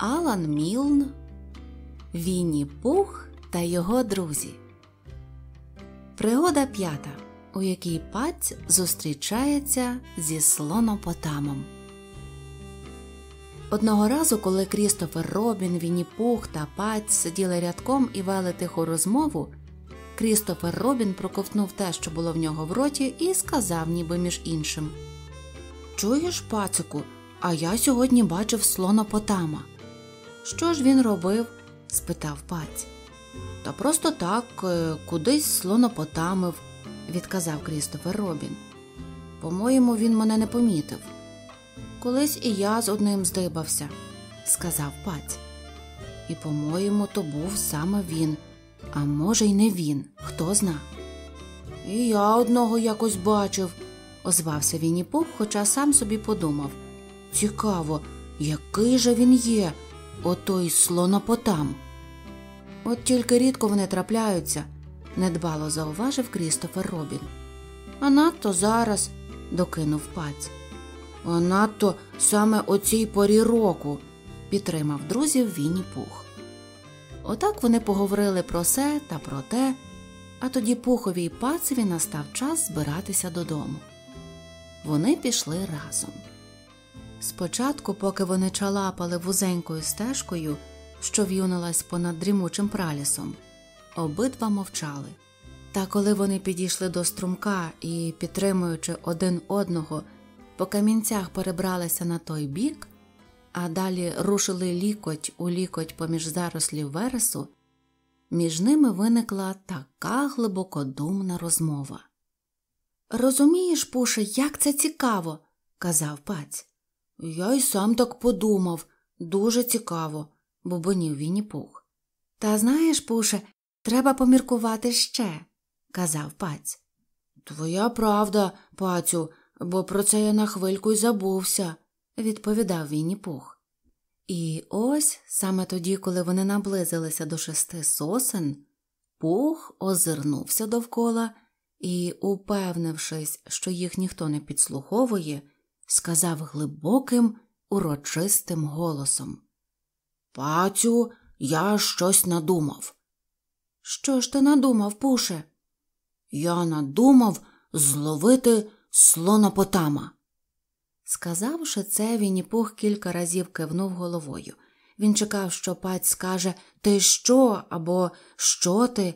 Алан Мілн, Вінні Пух та його друзі. Пригода п'ята, у якій паць зустрічається зі слонопотамом. Одного разу, коли Крістофер Робін, Вінні Пух та паць сиділи рядком і вели тиху розмову, Крістофер Робін проковтнув те, що було в нього в роті, і сказав, ніби між іншим Чуєш, пацику, а я сьогодні бачив слонопотама. Що ж він робив? спитав паць. Та просто так, е, кудись слонопотамив, відказав Крістофер Робін. По-моєму, він мене не помітив. Колись і я з одним здибався, сказав паць. І, по-моєму, то був саме він, а може, й не він, хто зна. І я одного якось бачив, озвався Вінні Пух, хоча сам собі подумав. Цікаво, який же він є, отой слонопотам. От тільки рідко вони трапляються, недбало зауважив Крістофер Робін. А надто зараз, докинув паць. А надто саме о цій порі року, підтримав друзів Вінні Пух. Отак вони поговорили про се та про те, а тоді Пухові й пацеві настав час збиратися додому. Вони пішли разом. Спочатку, поки вони чалапали вузенькою стежкою, що в'юнилась понад дрімучим пралісом, обидва мовчали. Та коли вони підійшли до струмка і, підтримуючи один одного, по камінцях перебралися на той бік, а далі рушили лікоть у лікоть поміж зарослів вересу, між ними виникла така глибокодумна розмова. Розумієш, Пуше, як це цікаво, казав паць. Я й сам так подумав дуже цікаво, бубонів Вінні Пух. Та знаєш, Пуше, треба поміркувати ще, казав паць. Твоя правда, пацю, бо про це я на хвильку й забувся, відповідав Вінні Пух. І ось саме тоді, коли вони наблизилися до шести сосен, Пух озирнувся довкола і, упевнившись, що їх ніхто не підслуховує, сказав глибоким, урочистим голосом Пацю, я щось надумав. Що ж ти надумав, Пуше? Я надумав зловити слонопотама. Сказавши це, Вінніпух кілька разів кивнув головою. Він чекав, що паць скаже Ти що? або Що ти?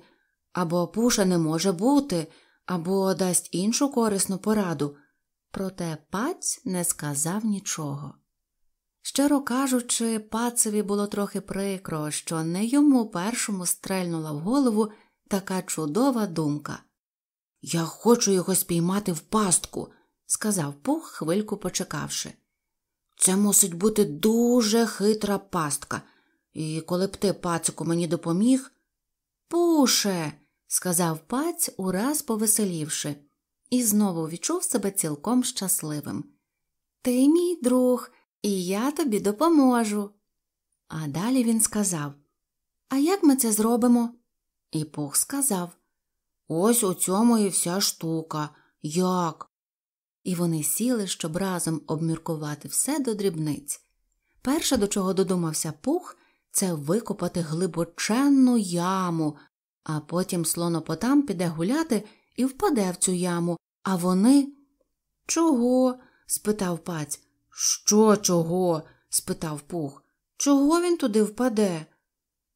або Пуша не може бути, або дасть іншу корисну пораду. Проте паць не сказав нічого. Щиро кажучи, пацеві було трохи прикро, що не йому першому стрельнула в голову така чудова думка. Я хочу його спіймати в пастку, сказав Пух, хвильку почекавши. Це мусить бути дуже хитра пастка, і коли б ти, пацику, мені допоміг. Пуше, сказав паць, ураз повеселівши, і знову відчув себе цілком щасливим. Ти мій друг, і я тобі допоможу. А далі він сказав А як ми це зробимо? І Пух сказав Ось у цьому і вся штука. Як? І вони сіли, щоб разом обміркувати все до дрібниць. Перше, до чого додумався Пух, це викопати глибоченну яму, а потім слонопотам піде гуляти і впаде в цю яму, а вони. Чого? спитав паць. Що, чого? спитав Пух. Чого він туди впаде?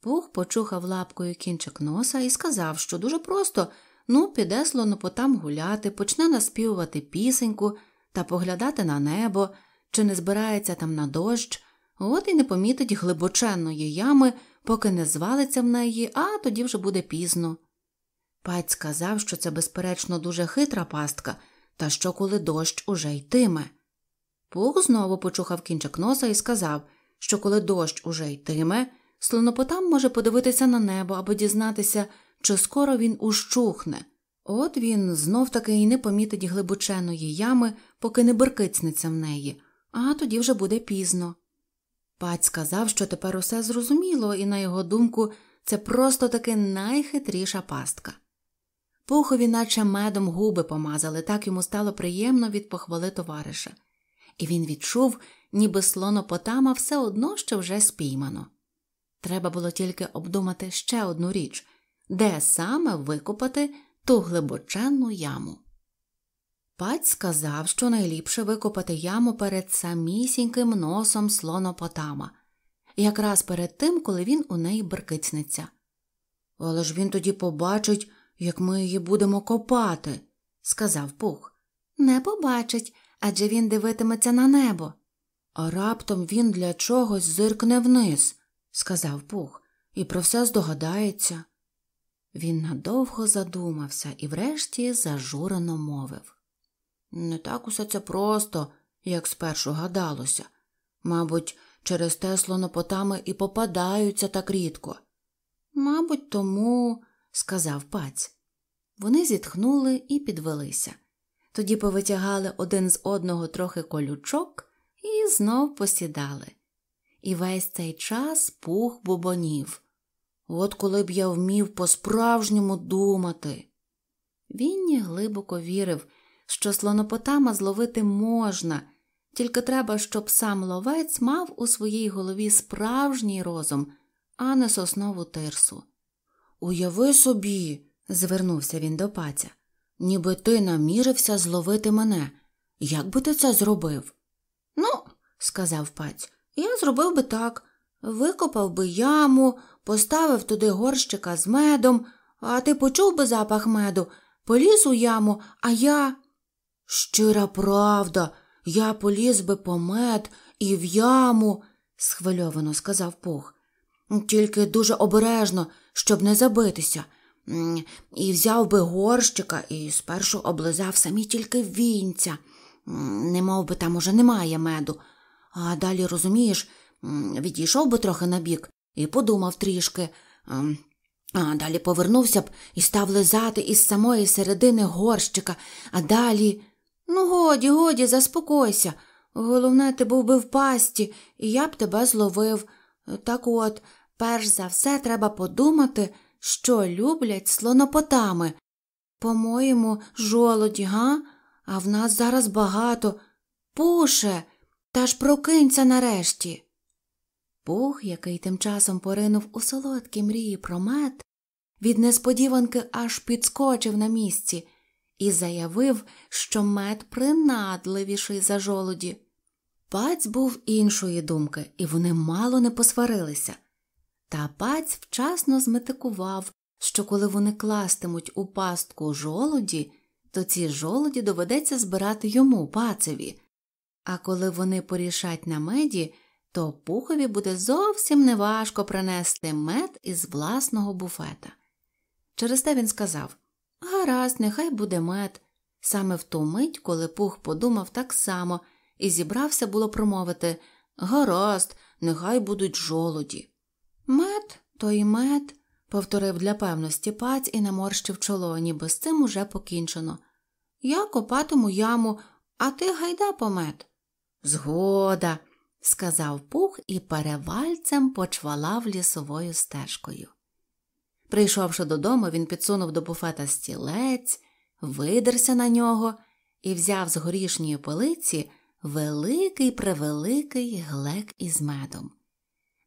Пух почухав лапкою кінчик носа і сказав, що дуже просто ну, піде слонопотам гуляти, почне наспівувати пісеньку та поглядати на небо, чи не збирається там на дощ, от і не помітить глибоченної ями, поки не звалиться в неї, а тоді вже буде пізно. Паць сказав, що це, безперечно, дуже хитра пастка, та що коли дощ уже йтиме. Пух знову почухав кінчик носа і сказав, що коли дощ уже йтиме, слонопотам може подивитися на небо або дізнатися, чи скоро він ущухне. От він знов таки й не помітить глибоченої ями, поки не беркицнеться в неї, а тоді вже буде пізно. Паць сказав, що тепер усе зрозуміло, і, на його думку, це просто таки найхитріша пастка. Пухові, наче медом губи помазали, так йому стало приємно від похвали товариша. і він відчув, ніби слонопотама все одно що вже спіймано. Треба було тільки обдумати ще одну річ де саме викопати ту глибоченну яму. Паць сказав, що найліпше викопати яму перед самісіньким носом слонопотама, якраз перед тим, коли він у неї беркицнеться. Але ж він тоді побачить, як ми її будемо копати, сказав Пух. Не побачить, адже він дивитиметься на небо. А раптом він для чогось зиркне вниз, сказав Пух, і про все здогадається. Він надовго задумався і врешті зажурено мовив. Не так усе це просто, як спершу гадалося. Мабуть, через те слонопотами і попадаються так рідко. Мабуть, тому, сказав паць. Вони зітхнули і підвелися. Тоді повитягали один з одного трохи колючок і знов посідали. І весь цей час пух бубонів. От коли б я вмів по-справжньому думати. Вінні глибоко вірив, що слонопотама зловити можна, тільки треба, щоб сам ловець мав у своїй голові справжній розум, а не соснову тирсу. Уяви собі, звернувся він до паця, ніби ти намірився зловити мене. Як би ти це зробив? Ну, сказав паць, я зробив би так. Викопав би яму, поставив туди горщика з медом, а ти почув би запах меду, поліз у яму, а я. Щира правда, я поліз би по мед і в яму, схвильовано сказав Пух. Тільки дуже обережно, щоб не забитися. І взяв би горщика і спершу облизав самі тільки вінця. Не мов би там уже немає меду. А далі, розумієш, відійшов би трохи набік і подумав трішки. А далі повернувся б і став лизати із самої середини горщика, а далі. Ну, годі, годі, заспокойся. Головне, ти був би в пасті, і я б тебе зловив. Так от, перш за все, треба подумати, що люблять слонопотами. По-моєму, жолоді, га? А в нас зараз багато. Пуше, та ж прокинься нарешті. Пух, який тим часом поринув у солодкі мрії про мед, від несподіванки аж підскочив на місці і заявив, що мед принадливіший за жолоді. Паць був іншої думки, і вони мало не посварилися. Та паць вчасно зметикував, що коли вони кластимуть у пастку жолоді, то ці жолоді доведеться збирати йому пацеві, а коли вони порішать на меді, то пухові буде зовсім неважко принести мед із власного буфета. Через те він сказав Гаразд, нехай буде мед. Саме в ту мить, коли пух подумав так само і зібрався було промовити Гаразд, нехай будуть жолоді. Мед, то й мед, повторив для певності паць і наморщив чоло, ніби з цим уже покінчено. Я копатиму яму, а ти гайда по мед. Згода, сказав пух і перевальцем почвалав лісовою стежкою. Прийшовши додому, він підсунув до буфета стілець, видерся на нього і взяв з горішньої полиці великий превеликий глек із медом.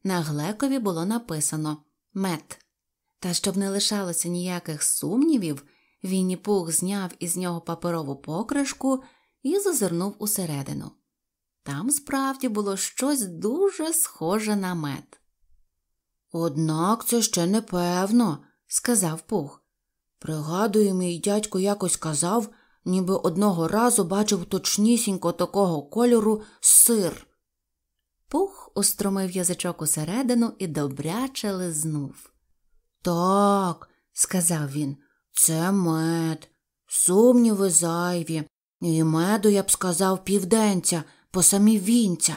На глекові було написано мед. Та щоб не лишалося ніяких сумнівів, Вінні Пух зняв із нього паперову покришку і зазирнув усередину. Там справді було щось дуже схоже на мед. Однак це ще не певно, сказав Пух. Пригадую, мій дядько якось казав, ніби одного разу бачив точнісінько такого кольору сир. Пух устромив язичок усередину і добряче лизнув. Так, сказав він, це мед. Сумніви зайві, і меду, я б сказав, південця, по самі вінця.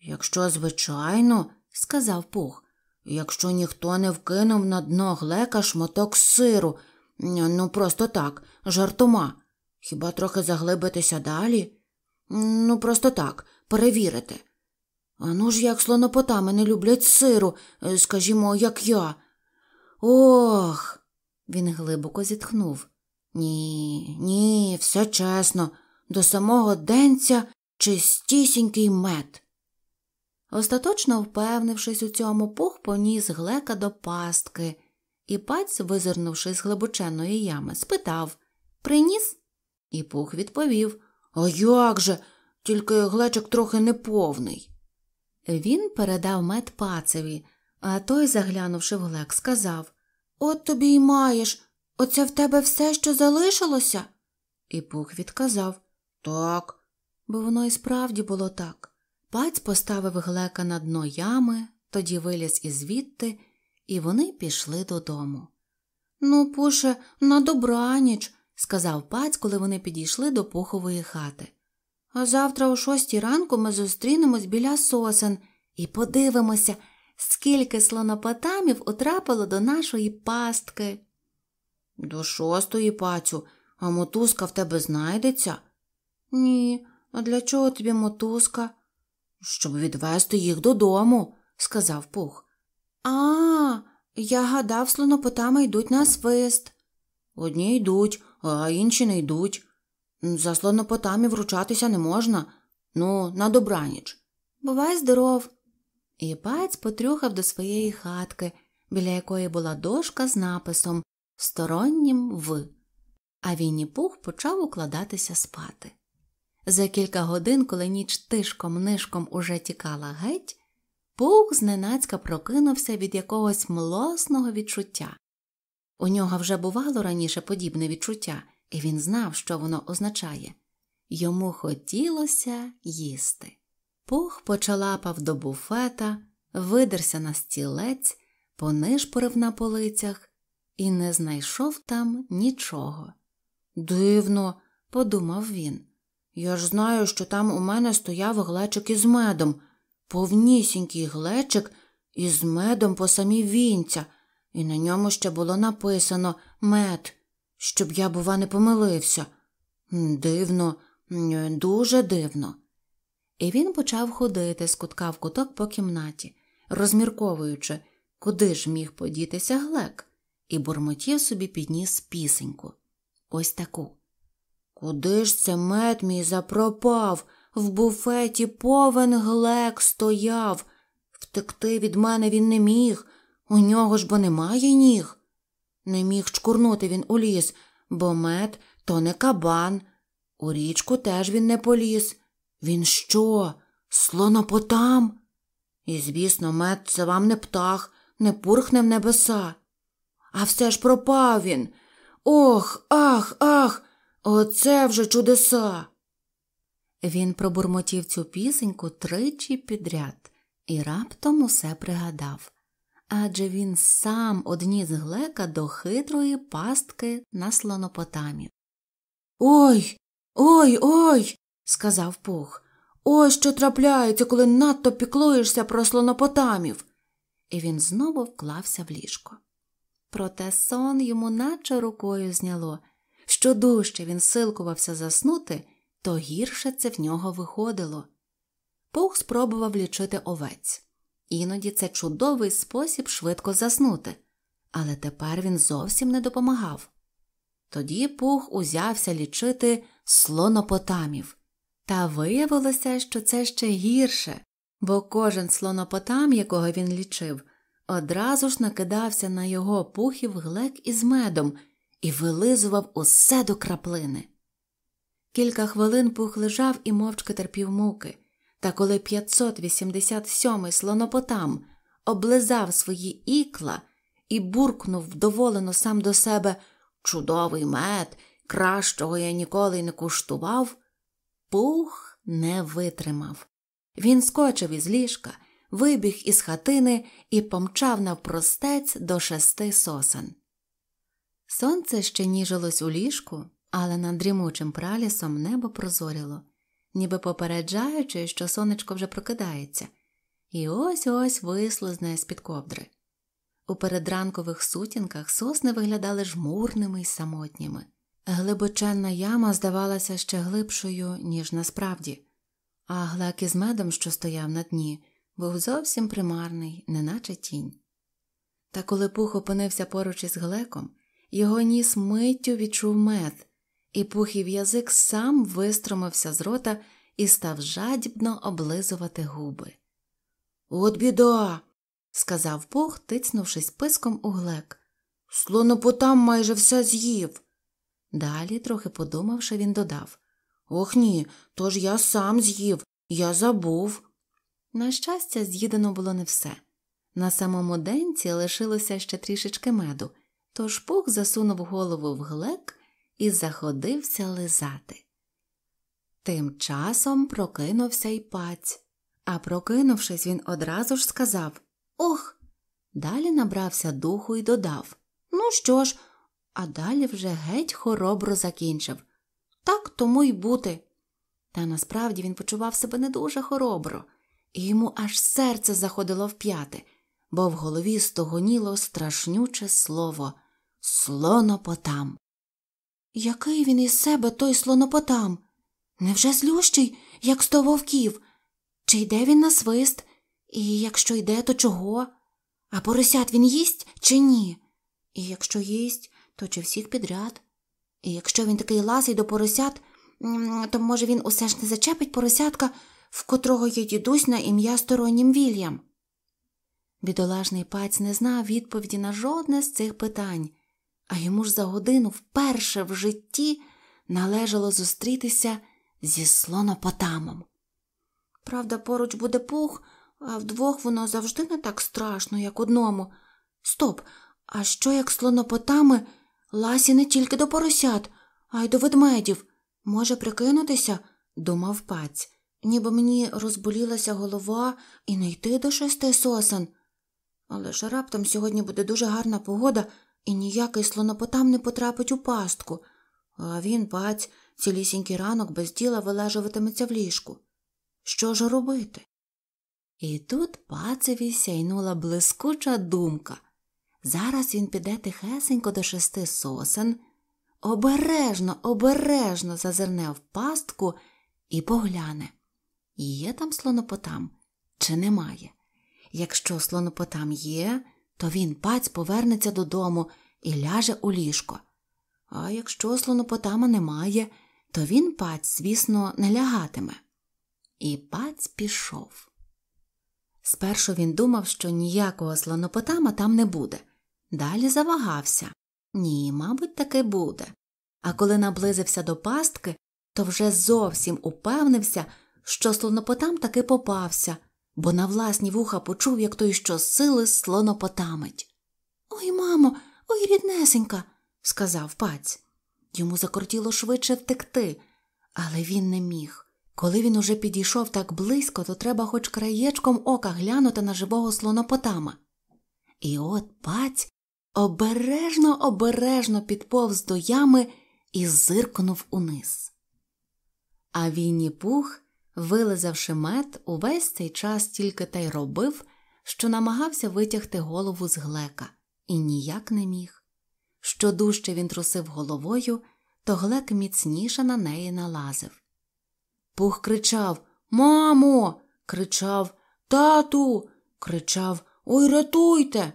Якщо, звичайно, сказав Пух, якщо ніхто не вкинув на дно глека шматок сиру, ну просто так, жартома, хіба трохи заглибитися далі? Ну, просто так, перевірити. А ну ж як слонопотами не люблять сиру, е, скажімо, як я. Ох. Він глибоко зітхнув. Ні, ні, все чесно. До самого денця чистісінький мед. Остаточно впевнившись у цьому, пух поніс глека до пастки, і паць, визирнувши з глибоченної ями, спитав Приніс? І пух відповів А як же? Тільки глечик трохи неповний. Він передав мед пацеві, а той, заглянувши в глек, сказав От тобі й маєш. Оце в тебе все, що залишилося? І пух відказав Так, бо воно і справді було так. Паць поставив глека на дно ями, тоді виліз ізвідти, і вони пішли додому. Ну, пуше, на добраніч, сказав паць, коли вони підійшли до пухової хати. А завтра о шостій ранку ми зустрінемось біля сосен і подивимося, скільки слонопотамів утрапило до нашої пастки. До шостої, пацю, а мотузка в тебе знайдеться? Ні, а для чого тобі мотузка? Щоб відвести їх додому, сказав пух. А, я гадав, слонопотами йдуть на свист. Одні йдуть, а інші не йдуть. За слонопотамі вручатися не можна. Ну, на добраніч. Бувай здоров. І паць потрюхав до своєї хатки, біля якої була дошка з написом Стороннім в. А Вінні Пух почав укладатися спати. За кілька годин, коли ніч тишком нишком уже тікала геть, Пух зненацька прокинувся від якогось млосного відчуття. У нього вже бувало раніше подібне відчуття, і він знав, що воно означає йому хотілося їсти. Пух почалапав до буфета, видерся на стілець, понишпорив на полицях і не знайшов там нічого. Дивно, подумав він. Я ж знаю, що там у мене стояв глечик із медом, повнісінький глечик із медом по самі вінця, і на ньому ще було написано мед, щоб я, бува, не помилився. Дивно, дуже дивно. І він почав ходити з кутка в куток по кімнаті, розмірковуючи, куди ж міг подітися глек, і бурмотів собі підніс пісеньку. Ось таку. Куди ж це мед мій запропав? В буфеті повен глек стояв. Втекти від мене він не міг, у нього ж бо немає ніг. Не міг чкурнути він у ліс, бо мед то не кабан. У річку теж він не поліз. Він що? Слонопотам? І, звісно, мед це вам не птах, не пурхне в небеса. А все ж пропав він. Ох, ах, ах, оце вже чудеса. Він пробурмотів цю пісеньку тричі підряд і раптом усе пригадав адже він сам одніс глека до хитрої пастки на слонопотамі. Ой, ой, ой, сказав пух. Ось що трапляється, коли надто піклуєшся про слонопотамів. І він знову вклався в ліжко. Проте сон йому наче рукою зняло. Що дужче він силкувався заснути, то гірше це в нього виходило. Пух спробував лічити овець. Іноді це чудовий спосіб швидко заснути, але тепер він зовсім не допомагав. Тоді Пух узявся лічити слонопотамів, та виявилося, що це ще гірше, бо кожен слонопотам, якого він лічив, одразу ж накидався на його пухів глек із медом і вилизував усе до краплини. Кілька хвилин пух лежав і мовчки терпів муки. Та коли 587-й слонопотам облизав свої ікла і буркнув вдоволено сам до себе чудовий мед, кращого я ніколи не куштував, пух не витримав. Він скочив із ліжка, вибіг із хатини і помчав навпростець до шести сосен. Сонце ще ніжилось у ліжку, але над дрімучим пралісом небо прозоріло ніби попереджаючи, що сонечко вже прокидається, і ось ось вислизне з під ковдри. У передранкових сутінках сосни виглядали жмурними й самотніми. Глибоченна яма здавалася ще глибшою, ніж насправді, а глек із медом, що стояв на дні, був зовсім примарний, неначе тінь. Та коли пух опинився поруч із глеком, його ніс миттю відчув мед, і пухів язик сам вистромився з рота і став жадібно облизувати губи. От біда, сказав Пух, тицнувшись писком у глек. Слонопотам майже все з'їв. Далі, трохи подумавши, він додав Ох ні, то ж я сам з'їв, я забув. На щастя, з'їдено було не все. На самому денці лишилося ще трішечки меду, тож пух засунув голову в глек і заходився лизати. Тим часом прокинувся й паць, а прокинувшись, він одразу ж сказав Ох. Далі набрався духу і додав Ну що ж, а далі вже геть хоробро закінчив. Так тому й бути. Та насправді він почував себе не дуже хоробро, і йому аж серце заходило в п'яти, бо в голові стогоніло страшнюче слово слонопотам. Який він із себе той слонопотам? Невже злющий, як сто вовків? Чи йде він на свист? І якщо йде, то чого? А поросят він їсть чи ні? І якщо їсть, то чи всіх підряд? І якщо він такий ласий до поросят, то, може, він усе ж не зачепить поросятка, в котрого є дідусь на ім'я стороннім Вільям. Бідолашний паць не знав відповіді на жодне з цих питань, а йому ж за годину вперше в житті належало зустрітися зі слонопотамом. Правда, поруч буде пух, а вдвох воно завжди не так страшно, як одному. Стоп, а що як слонопотами ласі не тільки до поросят, а й до ведмедів? Може прикинутися, думав паць, ніби мені розболілася голова і не йти до шести сосен. Але ж раптом сьогодні буде дуже гарна погода, і ніякий слонопотам не потрапить у пастку, а він, паць, цілісінький ранок без діла вилежуватиметься в ліжку. Що ж робити? І тут пацеві сяйнула блискуча думка. Зараз він піде тихесенько до шести сосен, обережно, обережно зазирне в пастку і погляне, є там слонопотам чи немає. Якщо слонопотам є, то він паць повернеться додому і ляже у ліжко. А якщо слонопотама немає, то він паць, звісно, не лягатиме. І паць пішов. Спершу він думав, що ніякого слонопотама там не буде. Далі завагався ні, мабуть, таки буде. А коли наблизився до пастки, то вже зовсім упевнився, що слонопотам таки попався, бо на власні вуха почув, як той щосили слонопотамить. Ой, мамо, ой, ріднесенька, сказав паць. Йому закортіло швидше втекти, але він не міг. Коли він уже підійшов так близько, то треба хоч краєчком ока глянути на живого слонопотама. І от паць обережно, обережно підповз до ями і зиркнув униз. А Вінні Пух, вилизавши мед, увесь цей час тільки та й робив, що намагався витягти голову з глека, і ніяк не міг. Що дужче він трусив головою, то глек міцніше на неї налазив. Пух кричав Мамо. кричав Тату. кричав Ой, рятуйте.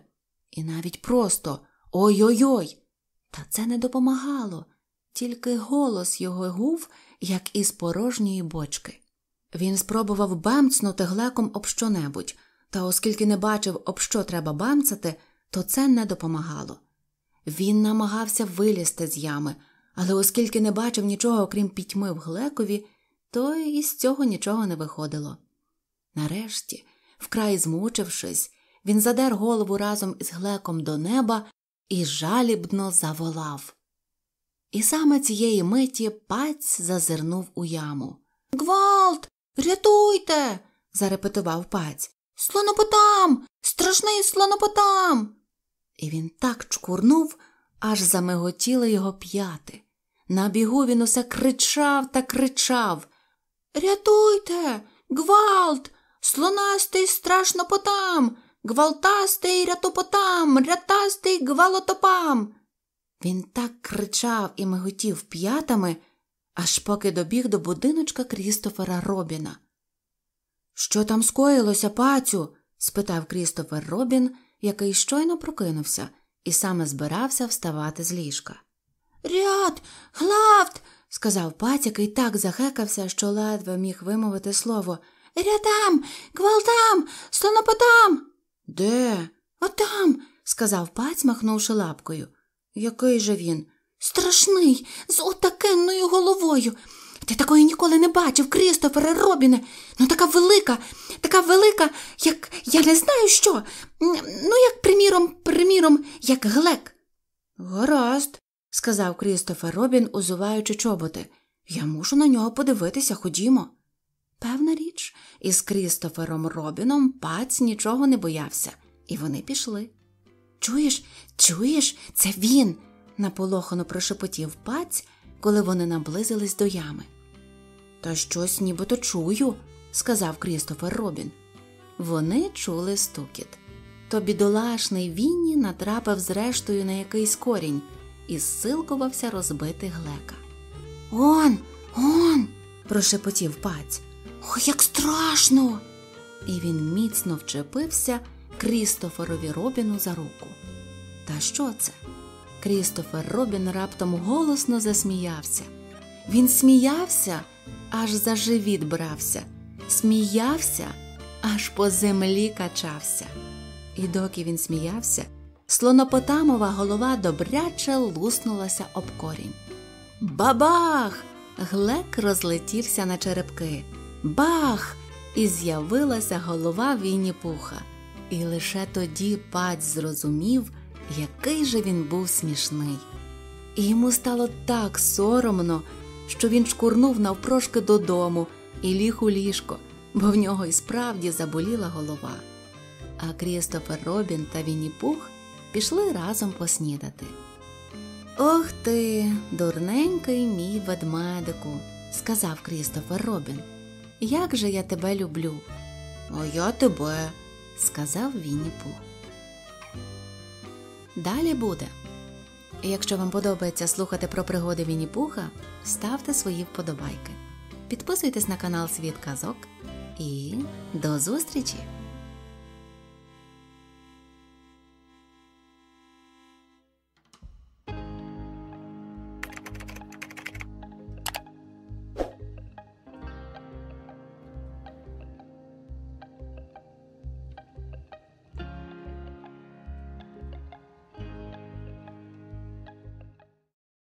І навіть просто Ой-ой-ой. Та це не допомагало, тільки голос його гув, як із порожньої бочки. Він спробував бамцнути глеком об що-небудь, та оскільки не бачив, об що треба бамцати, то це не допомагало. Він намагався вилізти з ями, але оскільки не бачив нічого, окрім пітьми в глекові, то із цього нічого не виходило. Нарешті, вкрай змучившись, він задер голову разом із глеком до неба і жалібно заволав. І саме цієї миті паць зазирнув у яму. Гвалт, рятуйте. зарепетував паць. Слонопотам, страшний слонопотам. І він так чкурнув, аж замиготіли його п'яти. На бігу він усе кричав та кричав Рятуйте, гвалт, слонастий страшнопотам, гвалтастий рятопотам, рятастий гвалотопам. Він так кричав і миготів п'ятами, аж поки добіг до будиночка Крістофера Робіна. Що там скоїлося, пацю? Спитав Крістофер Робін, який щойно прокинувся і саме збирався вставати з ліжка. Ряд, главт, сказав паць, який так захекався, що ледве міг вимовити слово. Рядам, гвалтам, слонопотам. Де? Отам, сказав паць, махнувши лапкою. Який же він? Страшний, з отакенною головою. Ти такої ніколи не бачив, Крістофере Робіне. Ну така велика, така велика, як я не знаю що. Ну, як, приміром, приміром, як глек. Гаразд, сказав Крістофер Робін, узуваючи чоботи. Я мушу на нього подивитися, ходімо. Певна річ, із Крістофером Робіном паць нічого не боявся, і вони пішли. Чуєш, чуєш, це він, наполохано прошепотів паць, коли вони наблизились до ями. Та щось нібито чую, сказав Крістофер Робін. Вони чули стукіт. То бідолашний Вінні натрапив зрештою на якийсь корінь і зсилкувався розбити глека. Он, он, прошепотів паць. Ой, як страшно. І він міцно вчепився Крістоферові Робіну за руку. Та що це? Крістофер Робін раптом голосно засміявся. Він сміявся, аж за живіт брався, сміявся, аж по землі качався. І доки він сміявся, слонопотамова голова добряче луснулася об корінь. Бабах! Глек розлетівся на черепки. Бах! І з'явилася голова Вінні Пуха. І лише тоді паць зрозумів, який же він був смішний. І йому стало так соромно, що він шкурнув навпрошки додому і ліг у ліжко, бо в нього і справді заболіла голова. А Крістофер Робін та Вінні Пух пішли разом поснідати. Ох ти, дурненький мій ведмедику, сказав Крістофер Робін. Як же я тебе люблю. А я тебе, сказав Вінні Пух. Далі буде. Якщо вам подобається слухати про пригоди Вінні Пуха, ставте свої вподобайки. Підписуйтесь на канал Світ Казок і до зустрічі!